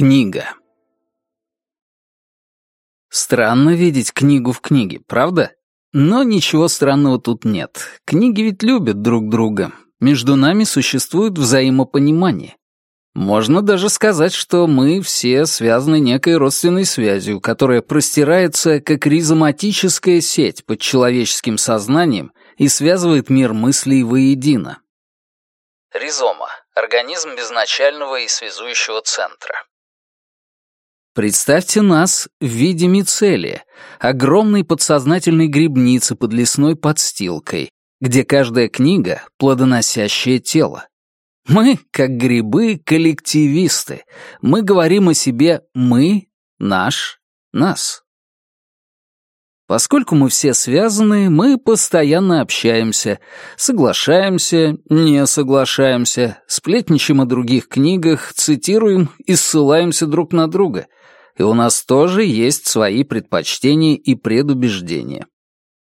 Книга. Странно видеть книгу в книге, правда? Но ничего странного тут нет. Книги ведь любят друг друга. Между нами существует взаимопонимание. Можно даже сказать, что мы все связаны некой родственной связью, которая простирается как ризоматическая сеть под человеческим сознанием и связывает мир мыслей воедино. Ризома — организм безначального и связующего центра. Представьте нас в виде мицелия, огромной подсознательной грибницы под лесной подстилкой, где каждая книга — плодоносящее тело. Мы, как грибы, коллективисты. Мы говорим о себе «мы», «наш», «нас». Поскольку мы все связаны, мы постоянно общаемся, соглашаемся, не соглашаемся, сплетничаем о других книгах, цитируем и ссылаемся друг на друга. И у нас тоже есть свои предпочтения и предубеждения.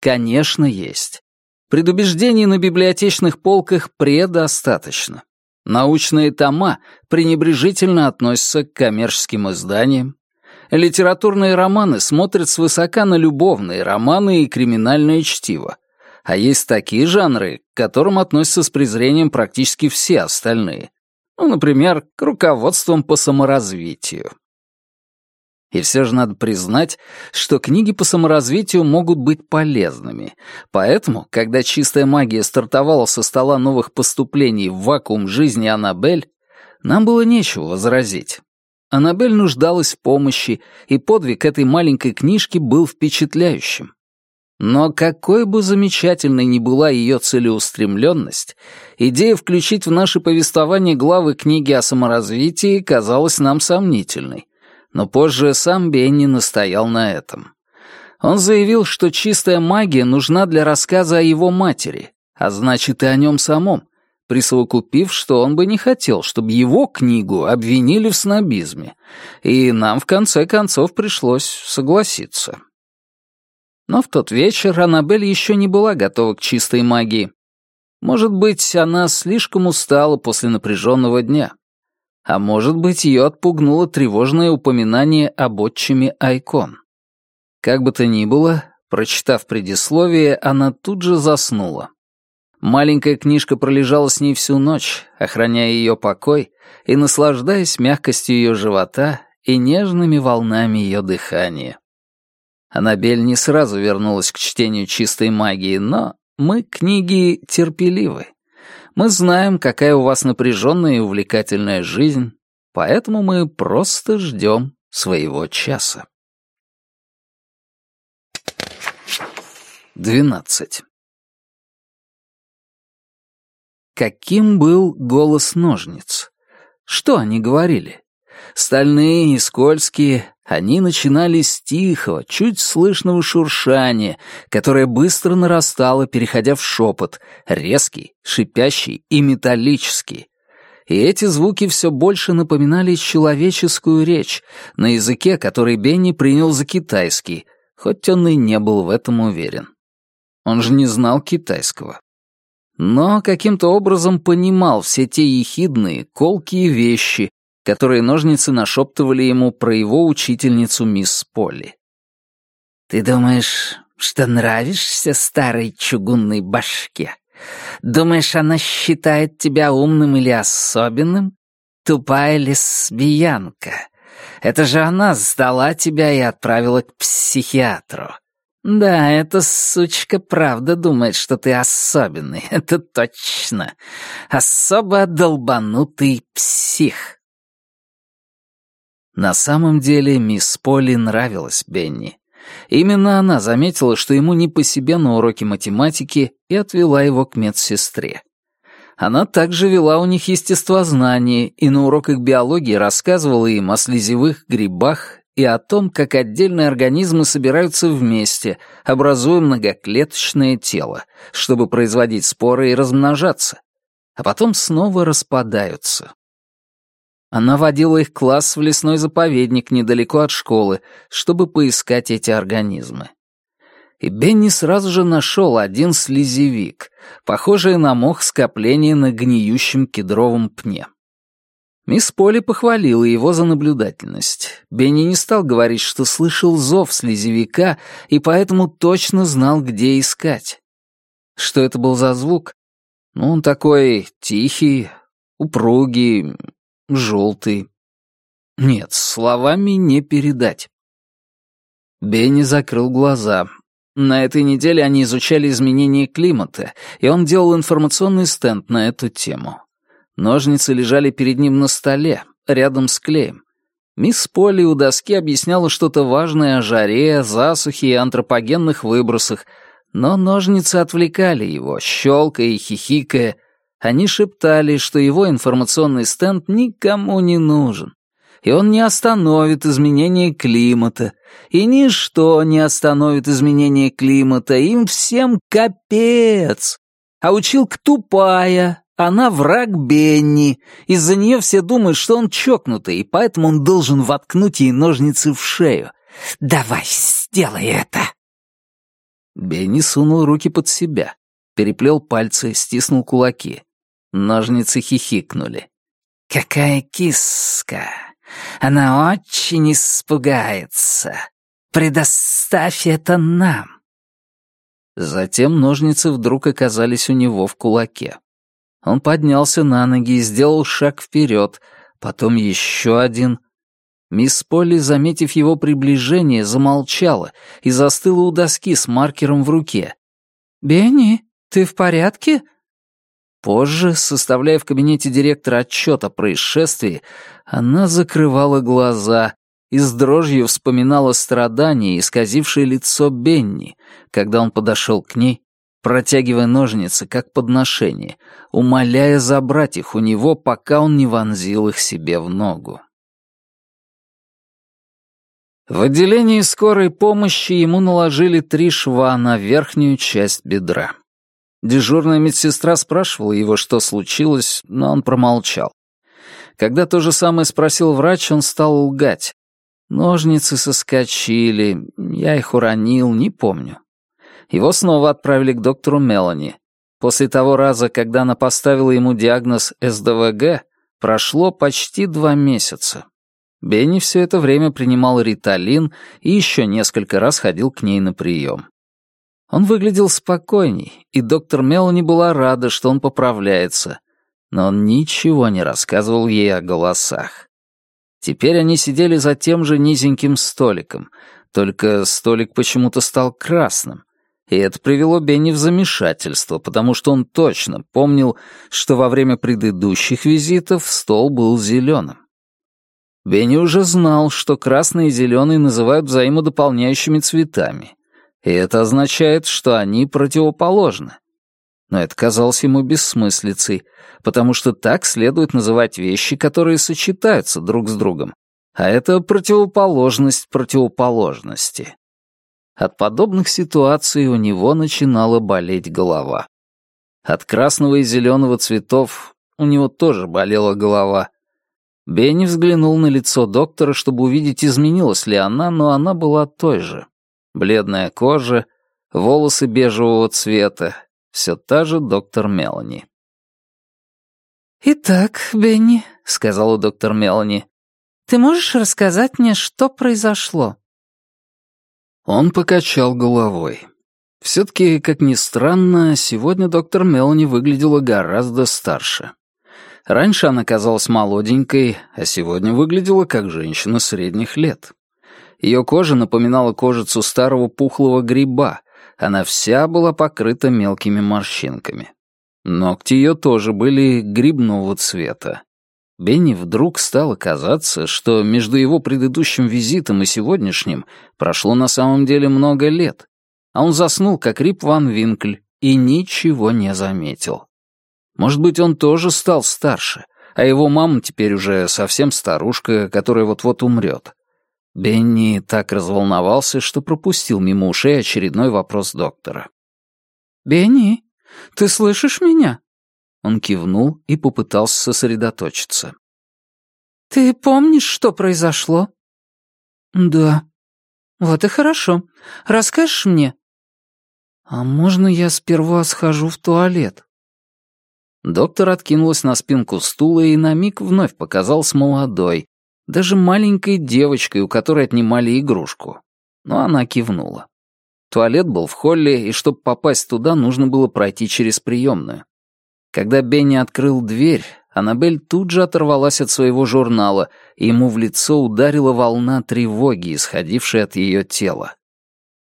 Конечно, есть. Предубеждений на библиотечных полках предостаточно. Научные тома пренебрежительно относятся к коммерческим изданиям, Литературные романы смотрят свысока на любовные романы и криминальное чтиво. А есть такие жанры, к которым относятся с презрением практически все остальные. Ну, например, к руководствам по саморазвитию. И все же надо признать, что книги по саморазвитию могут быть полезными. Поэтому, когда чистая магия стартовала со стола новых поступлений в вакуум жизни Аннабель, нам было нечего возразить. Аннабель нуждалась в помощи, и подвиг этой маленькой книжки был впечатляющим. Но какой бы замечательной ни была ее целеустремленность, идея включить в наше повествование главы книги о саморазвитии казалась нам сомнительной. Но позже сам Бенни настоял на этом. Он заявил, что чистая магия нужна для рассказа о его матери, а значит и о нем самом, присовокупив, что он бы не хотел, чтобы его книгу обвинили в снобизме, и нам в конце концов пришлось согласиться. Но в тот вечер Аннабель еще не была готова к чистой магии. Может быть, она слишком устала после напряженного дня. А может быть, ее отпугнуло тревожное упоминание об отчиме Айкон. Как бы то ни было, прочитав предисловие, она тут же заснула. Маленькая книжка пролежала с ней всю ночь, охраняя ее покой и наслаждаясь мягкостью ее живота и нежными волнами ее дыхания. Аннабель не сразу вернулась к чтению чистой магии, но мы, книги, терпеливы. Мы знаем, какая у вас напряженная и увлекательная жизнь, поэтому мы просто ждем своего часа. Двенадцать. Каким был голос ножниц? Что они говорили? Стальные и скользкие, они начинали с тихого, чуть слышного шуршания, которое быстро нарастало, переходя в шепот, резкий, шипящий и металлический. И эти звуки все больше напоминали человеческую речь, на языке, который Бенни принял за китайский, хоть он и не был в этом уверен. Он же не знал китайского но каким-то образом понимал все те ехидные, колкие вещи, которые ножницы нашептывали ему про его учительницу мисс Полли. «Ты думаешь, что нравишься старой чугунной башке? Думаешь, она считает тебя умным или особенным? Тупая лесбиянка. Это же она сдала тебя и отправила к психиатру. «Да, эта сучка правда думает, что ты особенный, это точно. Особо долбанутый псих». На самом деле мисс Полли нравилась Бенни. Именно она заметила, что ему не по себе на уроке математики и отвела его к медсестре. Она также вела у них естествознание и на уроках биологии рассказывала им о слезевых грибах и о том, как отдельные организмы собираются вместе, образуя многоклеточное тело, чтобы производить споры и размножаться, а потом снова распадаются. Она водила их класс в лесной заповедник недалеко от школы, чтобы поискать эти организмы. И Бенни сразу же нашел один слезевик, похожий на мох скопления на гниющем кедровом пне. Мисс Поли похвалила его за наблюдательность. Бенни не стал говорить, что слышал зов слезевика и поэтому точно знал, где искать. Что это был за звук? Ну, он такой тихий, упругий, желтый. Нет, словами не передать. Бенни закрыл глаза. На этой неделе они изучали изменения климата, и он делал информационный стенд на эту тему. Ножницы лежали перед ним на столе, рядом с клеем. Мисс Полли у доски объясняла что-то важное о жаре, засухе и антропогенных выбросах, но ножницы отвлекали его, щелкая и хихикая. Они шептали, что его информационный стенд никому не нужен, и он не остановит изменение климата, и ничто не остановит изменение климата, им всем капец. А училка тупая, она враг Бенни. Из-за нее все думают, что он чокнутый, и поэтому он должен воткнуть ей ножницы в шею. «Давай, сделай это!» Бенни сунул руки под себя, переплел пальцы, стиснул кулаки. Ножницы хихикнули. «Какая киска! Она очень испугается. Предоставь это нам!» Затем ножницы вдруг оказались у него в кулаке. Он поднялся на ноги и сделал шаг вперед, потом еще один. Мисс Полли, заметив его приближение, замолчала и застыла у доски с маркером в руке. «Бенни, ты в порядке?» Позже, составляя в кабинете директора отчет о происшествии, она закрывала глаза и с дрожью вспоминала страдания, исказившее лицо Бенни, когда он подошел к ней протягивая ножницы как подношение, умоляя забрать их у него, пока он не вонзил их себе в ногу. В отделении скорой помощи ему наложили три шва на верхнюю часть бедра. Дежурная медсестра спрашивала его, что случилось, но он промолчал. Когда то же самое спросил врач, он стал лгать. Ножницы соскочили, я их уронил, не помню. Его снова отправили к доктору Мелани. После того раза, когда она поставила ему диагноз СДВГ, прошло почти два месяца. Бенни все это время принимал риталин и еще несколько раз ходил к ней на прием. Он выглядел спокойней, и доктор Мелани была рада, что он поправляется, но он ничего не рассказывал ей о голосах. Теперь они сидели за тем же низеньким столиком, только столик почему-то стал красным, и это привело Бенни в замешательство, потому что он точно помнил, что во время предыдущих визитов стол был зеленым. Бенни уже знал, что красный и зеленый называют взаимодополняющими цветами, и это означает, что они противоположны. Но это казалось ему бессмыслицей, потому что так следует называть вещи, которые сочетаются друг с другом, а это противоположность противоположности. От подобных ситуаций у него начинала болеть голова. От красного и зеленого цветов у него тоже болела голова. Бенни взглянул на лицо доктора, чтобы увидеть, изменилась ли она, но она была той же. Бледная кожа, волосы бежевого цвета, все та же доктор Мелани. «Итак, Бенни», — сказала доктор Мелани, — «ты можешь рассказать мне, что произошло?» Он покачал головой. Все-таки, как ни странно, сегодня доктор Мелани выглядела гораздо старше. Раньше она казалась молоденькой, а сегодня выглядела как женщина средних лет. Ее кожа напоминала кожицу старого пухлого гриба, она вся была покрыта мелкими морщинками. Ногти ее тоже были грибного цвета. Бенни вдруг стало казаться, что между его предыдущим визитом и сегодняшним прошло на самом деле много лет, а он заснул, как Рип Ван Винкль, и ничего не заметил. Может быть, он тоже стал старше, а его мама теперь уже совсем старушка, которая вот-вот умрет. Бенни так разволновался, что пропустил мимо ушей очередной вопрос доктора. «Бенни, ты слышишь меня?» Он кивнул и попытался сосредоточиться. «Ты помнишь, что произошло?» «Да». «Вот и хорошо. Расскажешь мне?» «А можно я сперва схожу в туалет?» Доктор откинулась на спинку стула и на миг вновь показалась молодой, даже маленькой девочкой, у которой отнимали игрушку. Но она кивнула. Туалет был в холле, и чтобы попасть туда, нужно было пройти через приемную. Когда Бенни открыл дверь, Аннабель тут же оторвалась от своего журнала, и ему в лицо ударила волна тревоги, исходившая от ее тела.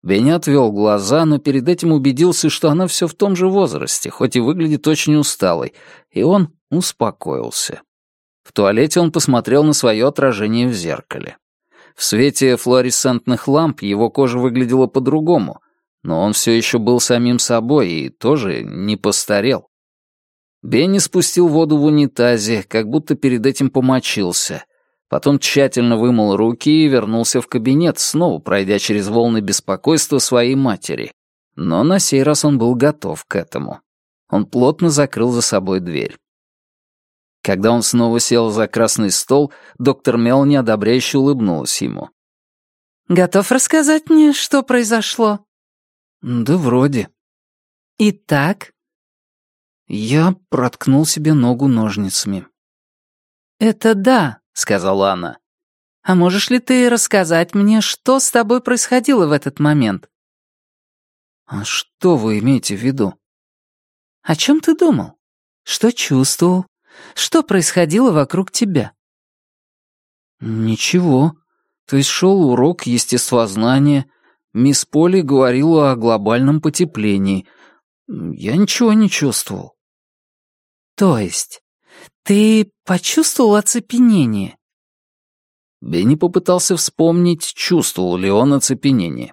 Бенни отвел глаза, но перед этим убедился, что она все в том же возрасте, хоть и выглядит очень усталой, и он успокоился. В туалете он посмотрел на свое отражение в зеркале. В свете флуоресцентных ламп его кожа выглядела по-другому, но он все еще был самим собой и тоже не постарел. Бенни спустил воду в унитазе, как будто перед этим помочился. Потом тщательно вымыл руки и вернулся в кабинет, снова пройдя через волны беспокойства своей матери. Но на сей раз он был готов к этому. Он плотно закрыл за собой дверь. Когда он снова сел за красный стол, доктор Мел неодобряюще улыбнулась ему. «Готов рассказать мне, что произошло?» «Да вроде». «Итак?» Я проткнул себе ногу ножницами. «Это да», — сказала она. «А можешь ли ты рассказать мне, что с тобой происходило в этот момент?» «А что вы имеете в виду?» «О чем ты думал? Что чувствовал? Что происходило вокруг тебя?» «Ничего. То есть шел урок естествознания. Мисс Поли говорила о глобальном потеплении. Я ничего не чувствовал». «То есть ты почувствовал оцепенение?» Бенни попытался вспомнить, чувствовал ли он оцепенение.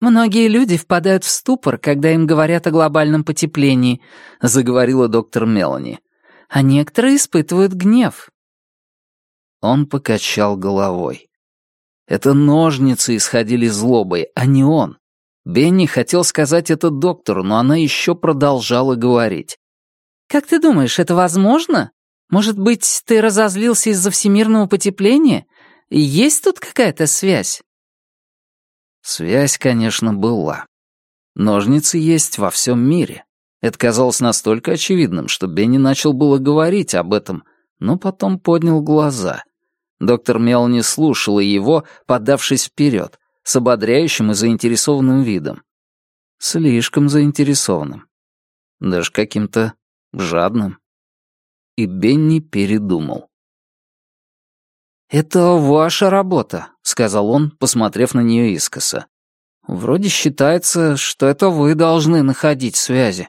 «Многие люди впадают в ступор, когда им говорят о глобальном потеплении», — заговорила доктор Мелани а некоторые испытывают гнев». Он покачал головой. Это ножницы исходили злобой, а не он. Бенни хотел сказать это доктору, но она еще продолжала говорить. «Как ты думаешь, это возможно? Может быть, ты разозлился из-за всемирного потепления? Есть тут какая-то связь?» Связь, конечно, была. Ножницы есть во всем мире. Это казалось настолько очевидным, что Бенни начал было говорить об этом, но потом поднял глаза. Доктор Мелани слушала его, подавшись вперед, с ободряющим и заинтересованным видом. Слишком заинтересованным. Даже каким-то жадным. И Бенни передумал. «Это ваша работа», — сказал он, посмотрев на нее искоса. «Вроде считается, что это вы должны находить связи».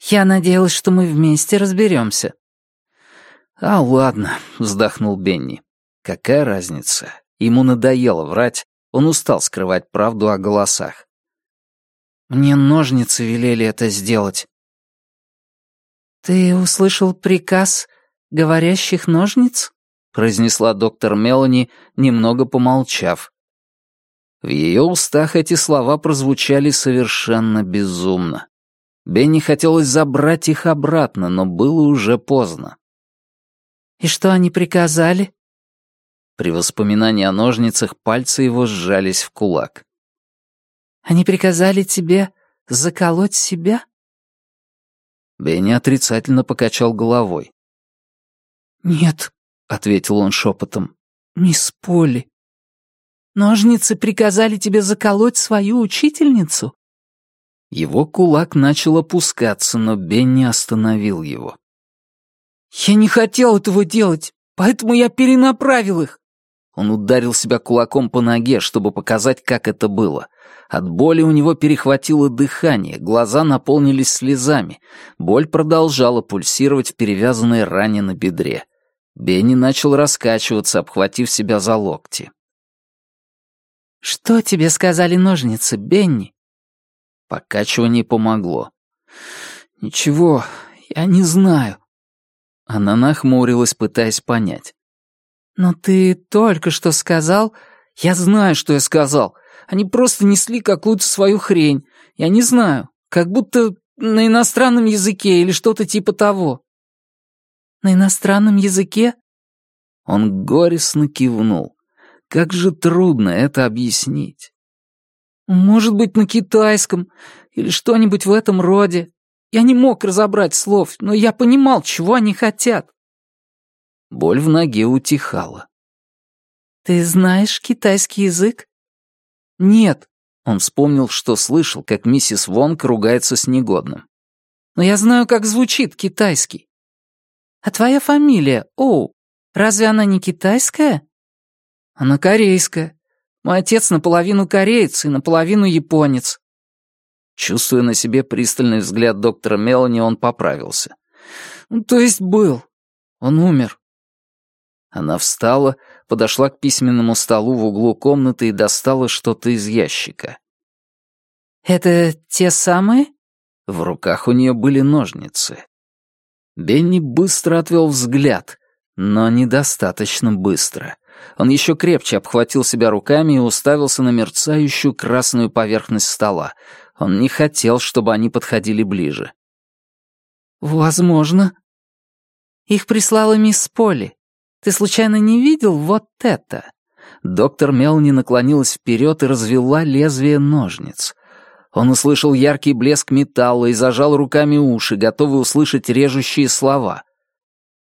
Я надеялась, что мы вместе разберемся. «А, ладно», — вздохнул Бенни. «Какая разница? Ему надоело врать, он устал скрывать правду о голосах». «Мне ножницы велели это сделать». «Ты услышал приказ говорящих ножниц?» — произнесла доктор Мелани, немного помолчав. В ее устах эти слова прозвучали совершенно безумно. Бенни хотелось забрать их обратно, но было уже поздно. «И что они приказали?» При воспоминании о ножницах пальцы его сжались в кулак. «Они приказали тебе заколоть себя?» Бенни отрицательно покачал головой. «Нет», — ответил он шепотом, — «мисс Полли. Ножницы приказали тебе заколоть свою учительницу?» Его кулак начал опускаться, но Бенни остановил его. «Я не хотел этого делать, поэтому я перенаправил их». Он ударил себя кулаком по ноге, чтобы показать, как это было. От боли у него перехватило дыхание, глаза наполнились слезами. Боль продолжала пульсировать в перевязанной ране на бедре. Бенни начал раскачиваться, обхватив себя за локти. «Что тебе сказали ножницы, Бенни?» Покачивание помогло. «Ничего, я не знаю». Она нахмурилась, пытаясь понять. «Но ты только что сказал...» «Я знаю, что я сказал. Они просто несли какую-то свою хрень. Я не знаю. Как будто на иностранном языке или что-то типа того». «На иностранном языке?» Он горестно кивнул. Как же трудно это объяснить. Может быть, на китайском или что-нибудь в этом роде. Я не мог разобрать слов, но я понимал, чего они хотят». Боль в ноге утихала. «Ты знаешь китайский язык?» «Нет», — он вспомнил, что слышал, как миссис Вонг ругается с негодным. «Но я знаю, как звучит китайский». «А твоя фамилия, Оу, разве она не китайская?» «Она корейская. Мой отец наполовину кореец и наполовину японец». Чувствуя на себе пристальный взгляд доктора Мелани, он поправился. «То есть был. Он умер. Она встала, подошла к письменному столу в углу комнаты и достала что-то из ящика. «Это те самые?» В руках у нее были ножницы. Бенни быстро отвел взгляд, но недостаточно быстро. Он еще крепче обхватил себя руками и уставился на мерцающую красную поверхность стола. Он не хотел, чтобы они подходили ближе. «Возможно». «Их прислала мисс Полли. Ты случайно не видел вот это?» Доктор Мелани наклонилась вперед и развела лезвие ножниц. Он услышал яркий блеск металла и зажал руками уши, готовый услышать режущие слова.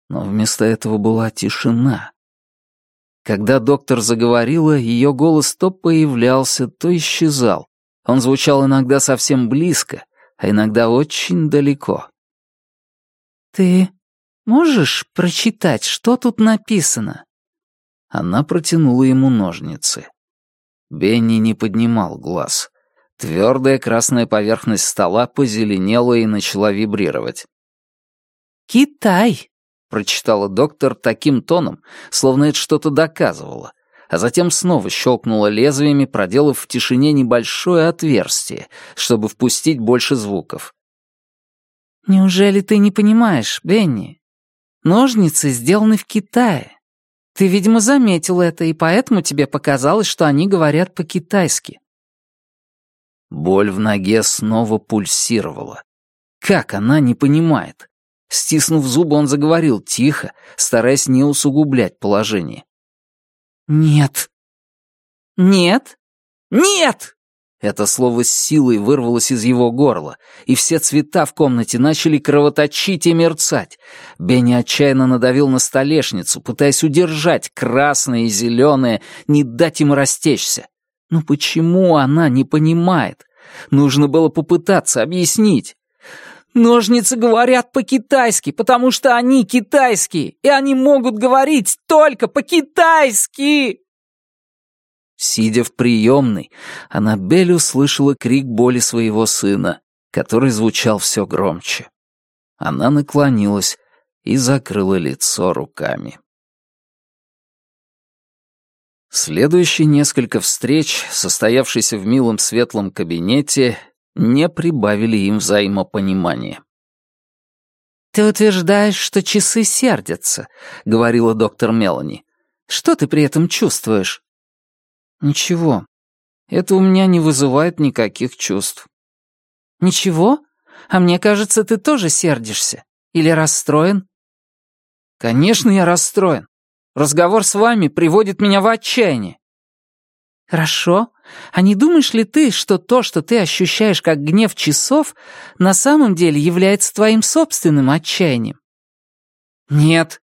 Но вместо этого была тишина. Когда доктор заговорила, ее голос то появлялся, то исчезал. Он звучал иногда совсем близко, а иногда очень далеко. «Ты Можешь прочитать, что тут написано?» Она протянула ему ножницы. Бенни не поднимал глаз. Твердая красная поверхность стола позеленела и начала вибрировать. «Китай», — прочитала доктор таким тоном, словно это что-то доказывало, а затем снова щелкнула лезвиями, проделав в тишине небольшое отверстие, чтобы впустить больше звуков. «Неужели ты не понимаешь, Бенни? Ножницы сделаны в Китае. Ты, видимо, заметил это, и поэтому тебе показалось, что они говорят по-китайски». Боль в ноге снова пульсировала. Как она не понимает? Стиснув зубы, он заговорил тихо, стараясь не усугублять положение. «Нет». «Нет? Нет!» Это слово с силой вырвалось из его горла, и все цвета в комнате начали кровоточить и мерцать. Бенни отчаянно надавил на столешницу, пытаясь удержать красное и зеленое, не дать им растечься. Но почему она не понимает? Нужно было попытаться объяснить. «Ножницы говорят по-китайски, потому что они китайские, и они могут говорить только по-китайски!» Сидя в приемной, Аннабель услышала крик боли своего сына, который звучал все громче. Она наклонилась и закрыла лицо руками. Следующие несколько встреч, состоявшиеся в милом светлом кабинете, не прибавили им взаимопонимания. «Ты утверждаешь, что часы сердятся», — говорила доктор Мелани. «Что ты при этом чувствуешь?» «Ничего. Это у меня не вызывает никаких чувств». «Ничего? А мне кажется, ты тоже сердишься. Или расстроен?» «Конечно, я расстроен. Разговор с вами приводит меня в отчаяние». «Хорошо. А не думаешь ли ты, что то, что ты ощущаешь как гнев часов, на самом деле является твоим собственным отчаянием?» «Нет.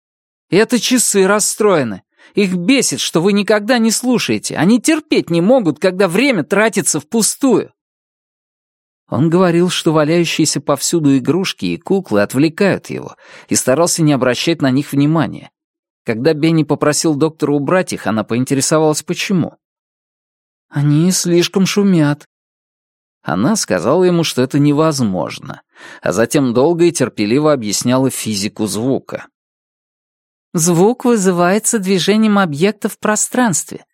Это часы расстроены. Их бесит, что вы никогда не слушаете. Они терпеть не могут, когда время тратится впустую». Он говорил, что валяющиеся повсюду игрушки и куклы отвлекают его, и старался не обращать на них внимания. Когда Бенни попросил доктора убрать их, она поинтересовалась, почему. «Они слишком шумят». Она сказала ему, что это невозможно, а затем долго и терпеливо объясняла физику звука. Звук вызывается движением объекта в пространстве.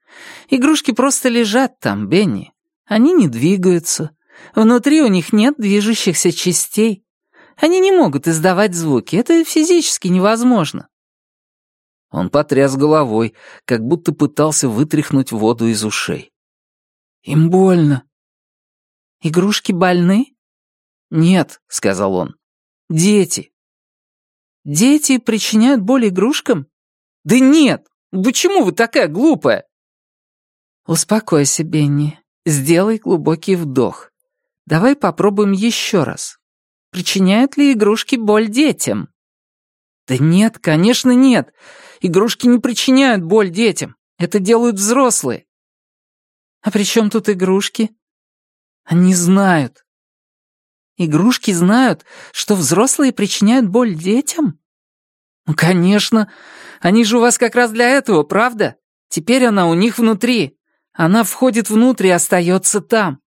Игрушки просто лежат там, Бенни. Они не двигаются. Внутри у них нет движущихся частей. Они не могут издавать звуки. Это физически невозможно. Он потряс головой, как будто пытался вытряхнуть воду из ушей. «Им больно». «Игрушки больны?» «Нет», — сказал он. «Дети. Дети причиняют боль игрушкам? Да нет! Почему вы такая глупая? Успокойся, Бенни. Сделай глубокий вдох. Давай попробуем еще раз. причиняют ли игрушки боль детям?» «Да нет, конечно, нет. Игрушки не причиняют боль детям. Это делают взрослые». «А при чем тут игрушки?» «Они знают». «Игрушки знают, что взрослые причиняют боль детям?» «Ну, конечно. Они же у вас как раз для этого, правда? Теперь она у них внутри. Она входит внутрь и остается там».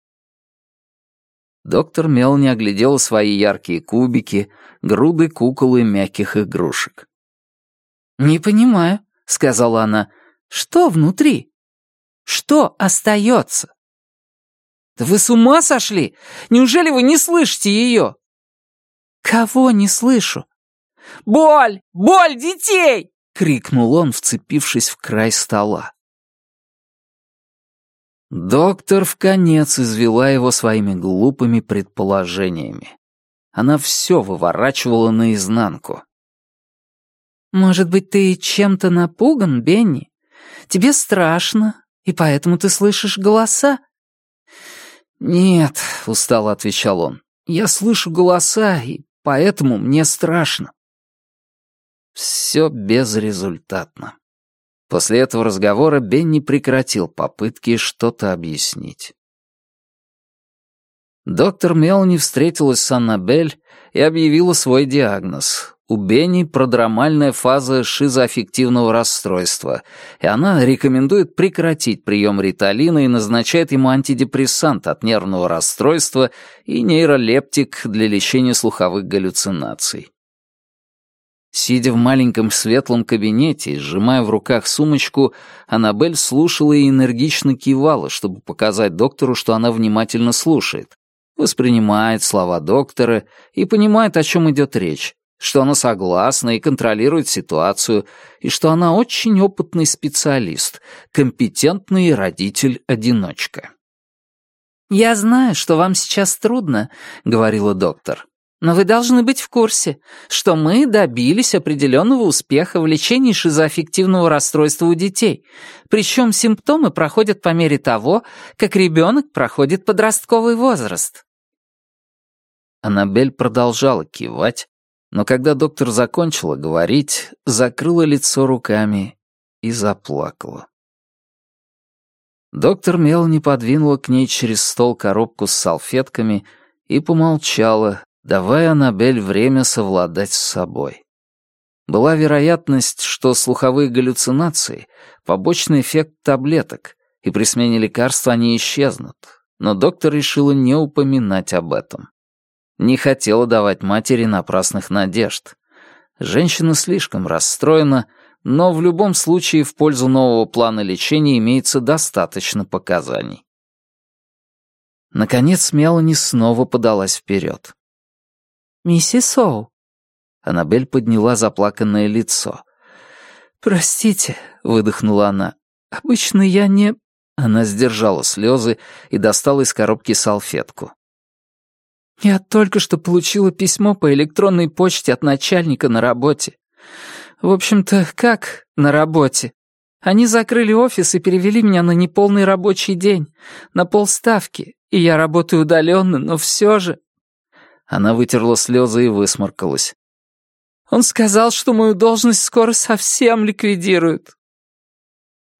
Доктор Мелни оглядела свои яркие кубики, груды кукол и мягких игрушек. «Не понимаю», — сказала она. «Что внутри? Что остается?» «Да вы с ума сошли? Неужели вы не слышите ее?» «Кого не слышу?» «Боль! Боль детей!» — крикнул он, вцепившись в край стола. Доктор в конец извела его своими глупыми предположениями. Она все выворачивала наизнанку. «Может быть, ты чем-то напуган, Бенни? Тебе страшно, и поэтому ты слышишь голоса?» «Нет», — устало отвечал он, — «я слышу голоса, и поэтому мне страшно». Все безрезультатно. После этого разговора Бенни прекратил попытки что-то объяснить. Доктор Мелани встретилась с Аннабель и объявила свой диагноз. У Бенни продромальная фаза шизоаффективного расстройства, и она рекомендует прекратить прием риталина и назначает ему антидепрессант от нервного расстройства и нейролептик для лечения слуховых галлюцинаций. Сидя в маленьком светлом кабинете сжимая в руках сумочку, Аннабель слушала и энергично кивала, чтобы показать доктору, что она внимательно слушает, воспринимает слова доктора и понимает, о чем идет речь, что она согласна и контролирует ситуацию, и что она очень опытный специалист, компетентный родитель-одиночка. «Я знаю, что вам сейчас трудно», — говорила доктор. Но вы должны быть в курсе, что мы добились определенного успеха в лечении шизоаффективного расстройства у детей, причем симптомы проходят по мере того, как ребенок проходит подростковый возраст. Аннабель продолжала кивать, но когда доктор закончила говорить, закрыла лицо руками и заплакала. Доктор Мелани подвинула к ней через стол коробку с салфетками и помолчала, давая Аннабель время совладать с собой. Была вероятность, что слуховые галлюцинации — побочный эффект таблеток, и при смене лекарства они исчезнут, но доктор решила не упоминать об этом. Не хотела давать матери напрасных надежд. Женщина слишком расстроена, но в любом случае в пользу нового плана лечения имеется достаточно показаний. Наконец Мелани снова подалась вперед. «Миссис Соу». Аннабель подняла заплаканное лицо. «Простите», — выдохнула она. «Обычно я не...» Она сдержала слезы и достала из коробки салфетку. «Я только что получила письмо по электронной почте от начальника на работе. В общем-то, как на работе? Они закрыли офис и перевели меня на неполный рабочий день, на полставки, и я работаю удаленно, но все же...» Она вытерла слезы и высморкалась. «Он сказал, что мою должность скоро совсем ликвидируют».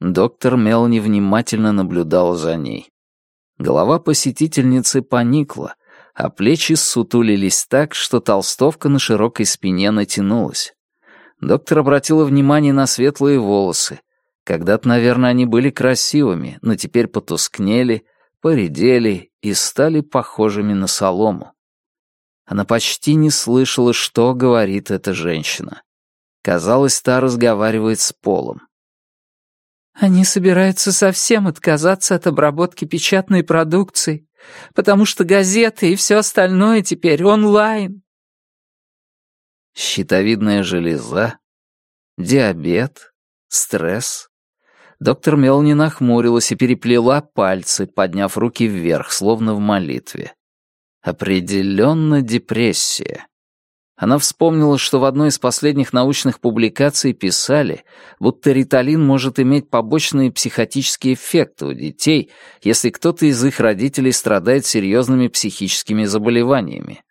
Доктор Мелани внимательно наблюдал за ней. Голова посетительницы поникла, а плечи сутулились так, что толстовка на широкой спине натянулась. Доктор обратила внимание на светлые волосы. Когда-то, наверное, они были красивыми, но теперь потускнели, поредели и стали похожими на солому. Она почти не слышала, что говорит эта женщина. Казалось, та разговаривает с полом. «Они собираются совсем отказаться от обработки печатной продукции, потому что газеты и все остальное теперь онлайн». Щитовидная железа, диабет, стресс. Доктор Мелни нахмурилась и переплела пальцы, подняв руки вверх, словно в молитве. Определенно депрессия. Она вспомнила, что в одной из последних научных публикаций писали, будто риталин может иметь побочные психотические эффекты у детей, если кто-то из их родителей страдает серьезными психическими заболеваниями.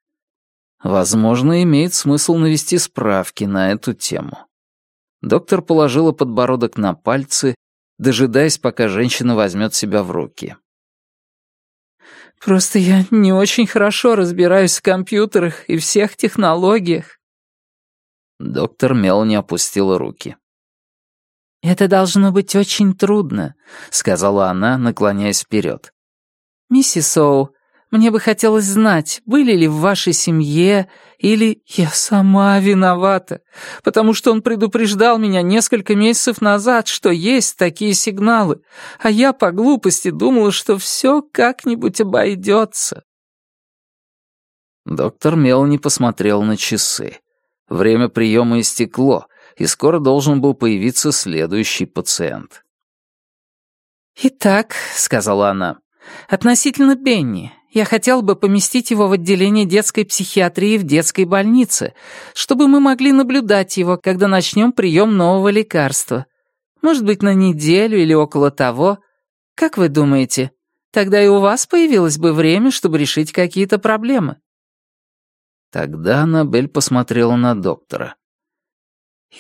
Возможно, имеет смысл навести справки на эту тему. Доктор положила подбородок на пальцы, дожидаясь, пока женщина возьмет себя в руки. «Просто я не очень хорошо разбираюсь в компьютерах и всех технологиях». Доктор Мелани опустила руки. «Это должно быть очень трудно», — сказала она, наклоняясь вперед. «Миссис Оу, мне бы хотелось знать, были ли в вашей семье или я сама виновата, потому что он предупреждал меня несколько месяцев назад, что есть такие сигналы, а я по глупости думала, что все как-нибудь обойдется». Доктор Мелани посмотрел на часы. Время приема истекло, и скоро должен был появиться следующий пациент. «Итак», — сказала она, — «относительно Бенни, я хотел бы поместить его в отделение детской психиатрии в детской больнице, чтобы мы могли наблюдать его, когда начнем прием нового лекарства. Может быть, на неделю или около того. Как вы думаете, тогда и у вас появилось бы время, чтобы решить какие-то проблемы?» Тогда Аннабель посмотрела на доктора.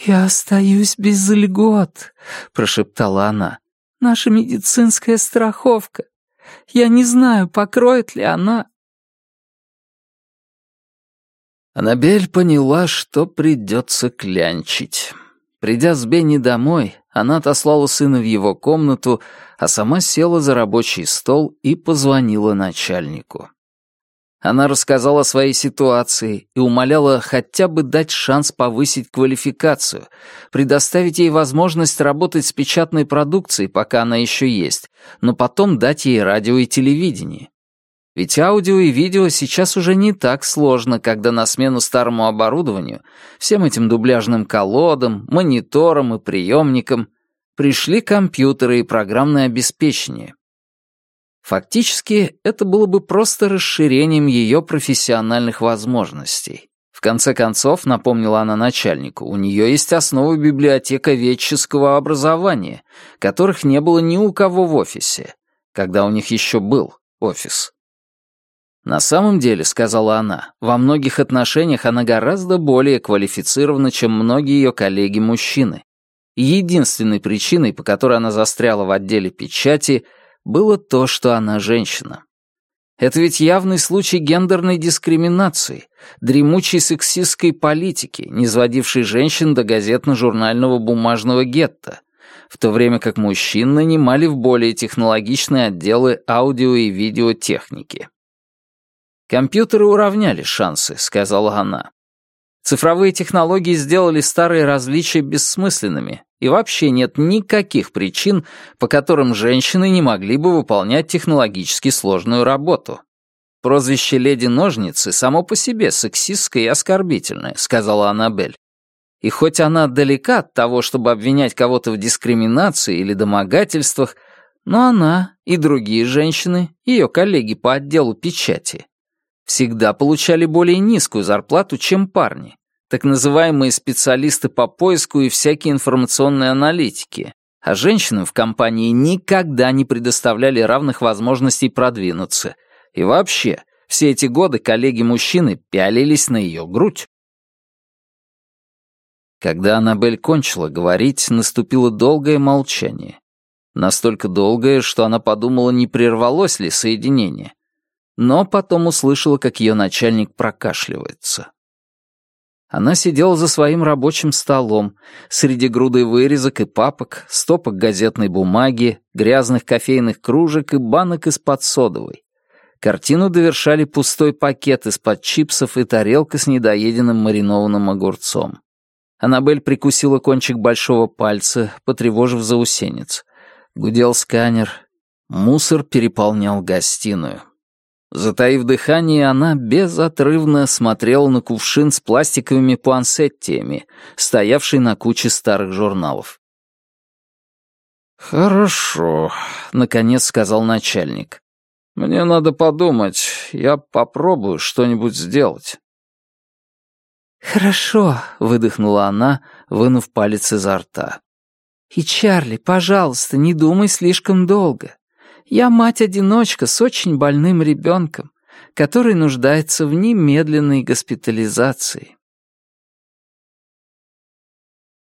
«Я остаюсь без льгот», — прошептала она. «Наша медицинская страховка. Я не знаю, покроет ли она». Аннабель поняла, что придется клянчить. Придя с Бенни домой, она отослала сына в его комнату, а сама села за рабочий стол и позвонила начальнику. Она рассказала о своей ситуации и умоляла хотя бы дать шанс повысить квалификацию, предоставить ей возможность работать с печатной продукцией, пока она еще есть, но потом дать ей радио и телевидение. Ведь аудио и видео сейчас уже не так сложно, когда на смену старому оборудованию, всем этим дубляжным колодам, мониторам и приемникам, пришли компьютеры и программное обеспечение, Фактически, это было бы просто расширением ее профессиональных возможностей. В конце концов, напомнила она начальнику, у нее есть основы библиотека-ветческого образования, которых не было ни у кого в офисе, когда у них еще был офис. На самом деле, сказала она, во многих отношениях она гораздо более квалифицирована, чем многие ее коллеги-мужчины. Единственной причиной, по которой она застряла в отделе печати — было то, что она женщина. Это ведь явный случай гендерной дискриминации, дремучей сексистской политики, не сводившей женщин до газетно-журнального бумажного гетто, в то время как мужчин нанимали в более технологичные отделы аудио и видеотехники. «Компьютеры уравняли шансы», — сказала она. «Цифровые технологии сделали старые различия бессмысленными, и вообще нет никаких причин, по которым женщины не могли бы выполнять технологически сложную работу. Прозвище «Леди-ножницы» само по себе сексистское и оскорбительное, сказала Аннабель. И хоть она далека от того, чтобы обвинять кого-то в дискриминации или домогательствах, но она и другие женщины, ее коллеги по отделу печати, всегда получали более низкую зарплату, чем парни, так называемые специалисты по поиску и всякие информационные аналитики, а женщинам в компании никогда не предоставляли равных возможностей продвинуться. И вообще, все эти годы коллеги-мужчины пялились на ее грудь. Когда Аннабель кончила говорить, наступило долгое молчание. Настолько долгое, что она подумала, не прервалось ли соединение. Но потом услышала, как ее начальник прокашливается. Она сидела за своим рабочим столом, среди груды вырезок и папок, стопок газетной бумаги, грязных кофейных кружек и банок из-под содовой. Картину довершали пустой пакет из-под чипсов и тарелка с недоеденным маринованным огурцом. Аннабель прикусила кончик большого пальца, потревожив заусенец. Гудел сканер. Мусор переполнял гостиную. Затаив дыхание, она безотрывно смотрела на кувшин с пластиковыми пуансеттиями, стоявший на куче старых журналов. «Хорошо», — наконец сказал начальник. «Мне надо подумать. Я попробую что-нибудь сделать». «Хорошо», — выдохнула она, вынув палец изо рта. «И, Чарли, пожалуйста, не думай слишком долго. Я мать-одиночка с очень больным ребенком. который нуждается в немедленной госпитализации.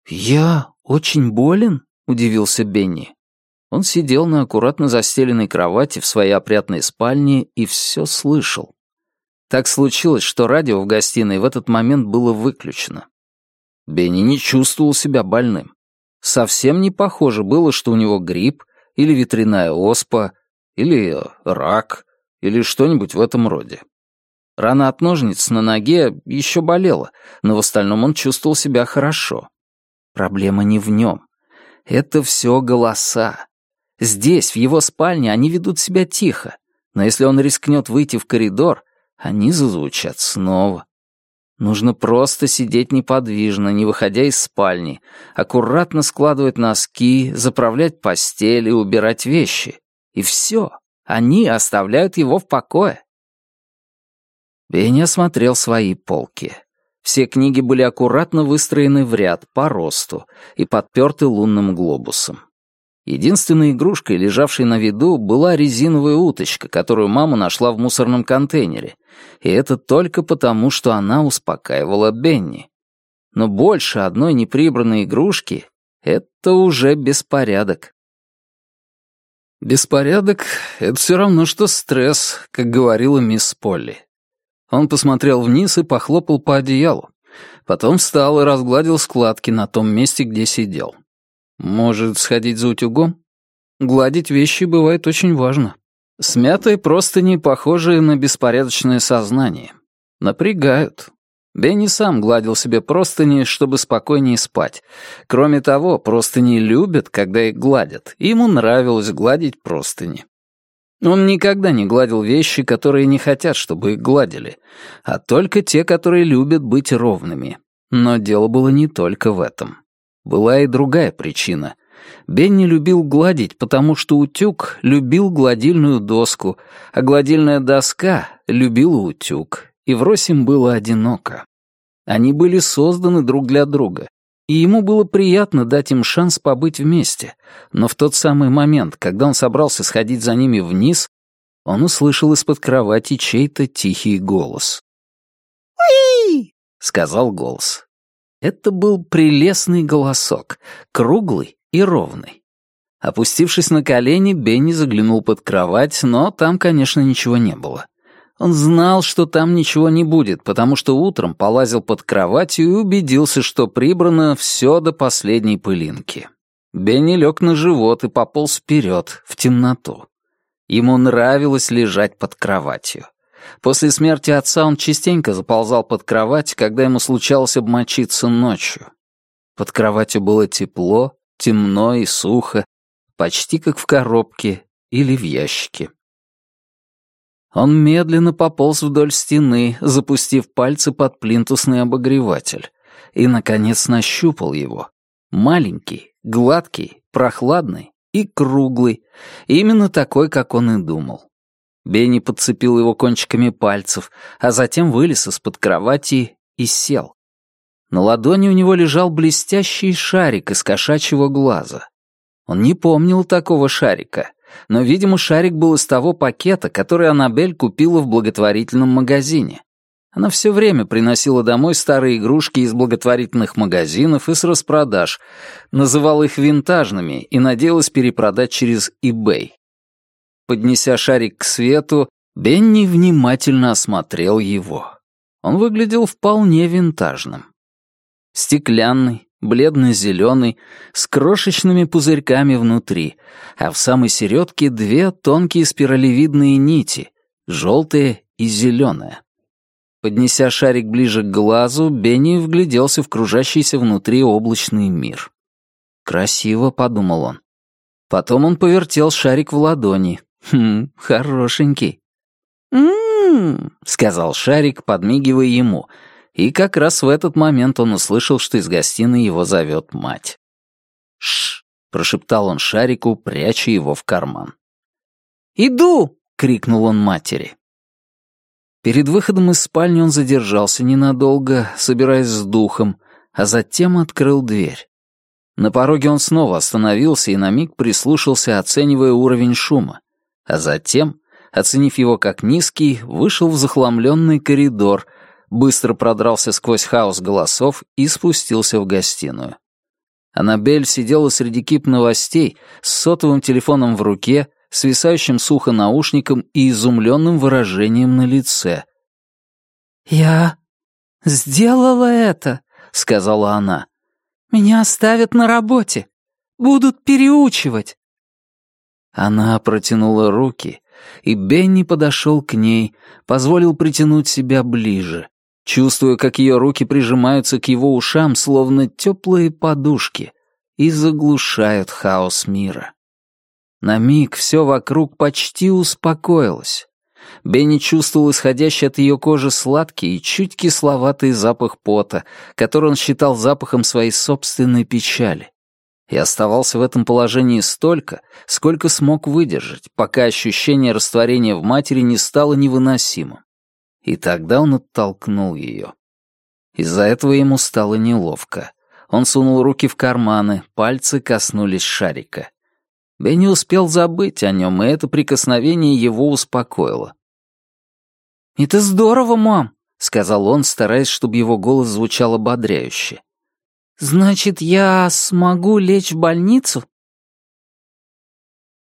«Я очень болен?» — удивился Бенни. Он сидел на аккуратно застеленной кровати в своей опрятной спальне и все слышал. Так случилось, что радио в гостиной в этот момент было выключено. Бенни не чувствовал себя больным. Совсем не похоже было, что у него грипп или ветряная оспа, или рак, или что-нибудь в этом роде. Рана от ножниц на ноге еще болела, но в остальном он чувствовал себя хорошо. Проблема не в нем. Это все голоса. Здесь, в его спальне, они ведут себя тихо, но если он рискнет выйти в коридор, они зазвучат снова. Нужно просто сидеть неподвижно, не выходя из спальни, аккуратно складывать носки, заправлять постель и убирать вещи. И все. Они оставляют его в покое. Бенни осмотрел свои полки. Все книги были аккуратно выстроены в ряд по росту и подперты лунным глобусом. Единственной игрушкой, лежавшей на виду, была резиновая уточка, которую мама нашла в мусорном контейнере. И это только потому, что она успокаивала Бенни. Но больше одной неприбранной игрушки — это уже беспорядок. Беспорядок — это все равно, что стресс, как говорила мисс Полли. Он посмотрел вниз и похлопал по одеялу. Потом встал и разгладил складки на том месте, где сидел. Может, сходить за утюгом? Гладить вещи бывает очень важно. Смятые простыни, похожие на беспорядочное сознание. Напрягают. Бенни сам гладил себе простыни, чтобы спокойнее спать. Кроме того, простыни любят, когда их гладят, и ему нравилось гладить простыни. Он никогда не гладил вещи, которые не хотят, чтобы их гладили, а только те, которые любят быть ровными. Но дело было не только в этом. Была и другая причина. Бенни любил гладить, потому что утюг любил гладильную доску, а гладильная доска любила утюг, и врозь им было одиноко. Они были созданы друг для друга, и ему было приятно дать им шанс побыть вместе, но в тот самый момент, когда он собрался сходить за ними вниз, он услышал из-под кровати чей-то тихий голос. «Уи!» — сказал голос. Это был прелестный голосок, круглый и ровный. Опустившись на колени, Бенни заглянул под кровать, но там, конечно, ничего не было. Он знал, что там ничего не будет, потому что утром полазил под кроватью и убедился, что прибрано все до последней пылинки. Бенни лег на живот и пополз вперед, в темноту. Ему нравилось лежать под кроватью. После смерти отца он частенько заползал под кровать, когда ему случалось обмочиться ночью. Под кроватью было тепло, темно и сухо, почти как в коробке или в ящике. Он медленно пополз вдоль стены, запустив пальцы под плинтусный обогреватель, и, наконец, нащупал его. Маленький, гладкий, прохладный и круглый, именно такой, как он и думал. Бенни подцепил его кончиками пальцев, а затем вылез из-под кровати и сел. На ладони у него лежал блестящий шарик из кошачьего глаза. Он не помнил такого шарика, но, видимо, шарик был из того пакета, который Аннабель купила в благотворительном магазине. Она все время приносила домой старые игрушки из благотворительных магазинов и с распродаж, называла их винтажными и надеялась перепродать через eBay. Поднеся шарик к свету, Бенни внимательно осмотрел его. Он выглядел вполне винтажным. Стеклянный, бледно-зеленый, с крошечными пузырьками внутри, а в самой середке две тонкие спиралевидные нити, желтая и зеленая. Поднеся шарик ближе к глазу, Бенни вгляделся в кружащийся внутри облачный мир. «Красиво», — подумал он. Потом он повертел шарик в ладони. «Хм, хорошенький». «М-м-м», сказал Шарик, подмигивая ему, и как раз в этот момент он услышал, что из гостиной его зовет мать. «Ш!» — прошептал он Шарику, пряча его в карман. «Иду!» — крикнул он матери. Перед выходом из спальни он задержался ненадолго, собираясь с духом, а затем открыл дверь. На пороге он снова остановился и на миг прислушался, оценивая уровень шума а затем Оценив его как низкий, вышел в захламленный коридор, быстро продрался сквозь хаос голосов и спустился в гостиную. Аннабель сидела среди кип новостей с сотовым телефоном в руке, свисающим сухо наушником и изумленным выражением на лице. «Я сделала это», — сказала она. «Меня оставят на работе. Будут переучивать». Она протянула руки, и Бенни подошел к ней, позволил притянуть себя ближе, чувствуя, как ее руки прижимаются к его ушам, словно теплые подушки, и заглушают хаос мира. На миг все вокруг почти успокоилось. Бенни чувствовал исходящий от ее кожи сладкий и чуть кисловатый запах пота, который он считал запахом своей собственной печали. И оставался в этом положении столько, сколько смог выдержать, пока ощущение растворения в матери не стало невыносимым. И тогда он оттолкнул ее. Из-за этого ему стало неловко. Он сунул руки в карманы, пальцы коснулись шарика. Бенни успел забыть о нем, и это прикосновение его успокоило. «Это здорово, мам», — сказал он, стараясь, чтобы его голос звучал ободряюще. «Значит, я смогу лечь в больницу?»